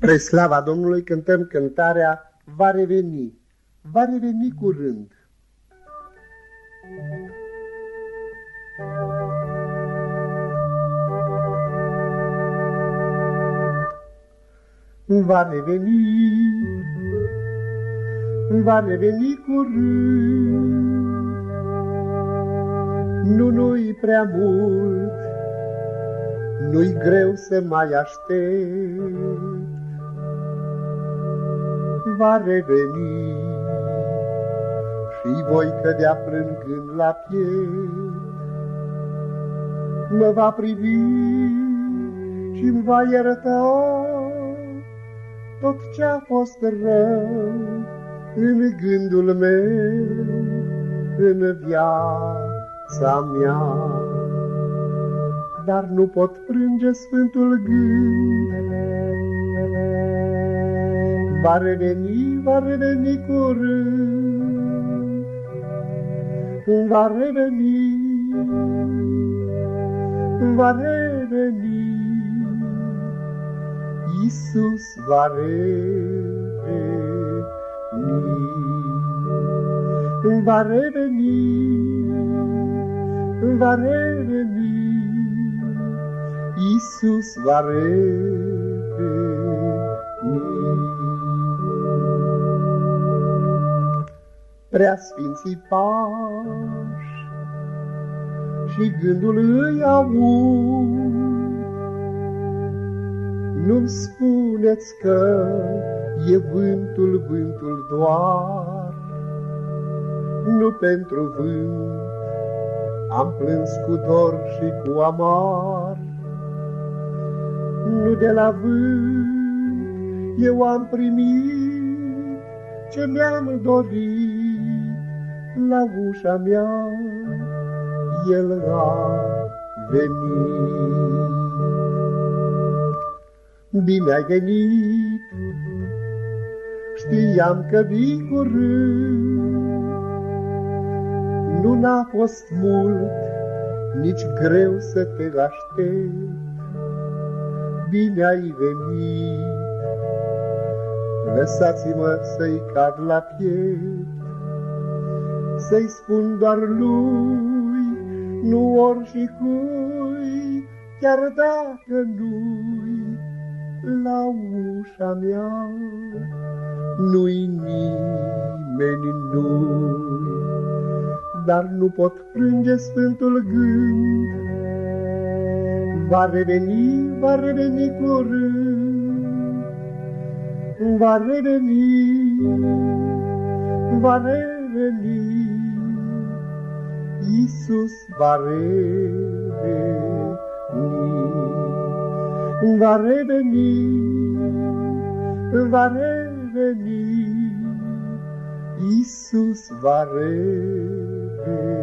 Spre slava Domnului cântăm cântarea Va reveni, va reveni curând. Va reveni, va reveni curând, nu nu-i prea mult, nu-i greu să mai aștept va reveni și voi cădea plângând la piept. Mă va privi și-mi va ierta tot ce-a fost rău în gândul meu, în viața mea. Dar nu pot frânge sfântul gând Va reveni, va reveni curând, va reveni, va reveni, Iisus va reveni, va reveni, va reveni, Iisus va reveni. Prea sfinții pași și gândul îi aud. Nu-mi spuneți că e vântul, vântul doar, nu pentru vânt am plâns cu dor și cu amar. Nu de la vânt eu am primit ce mi-am dorit, la ușa mea el a venit. Bine ai venit, știam că vii curând, nu n-a fost mult, nici greu să te aștept. Bine ai venit, lăsați-mă să-i cad la piept, să-i spun doar lui, nu ori și cui, chiar dacă nu-i la ușa mea, nu-i nimeni nu dar nu pot frânge sfântul gând. Va reveni, va reveni curând, va reveni, va reveni. Iisus va reveni, va reveni, va reveni, Iisus va reveni.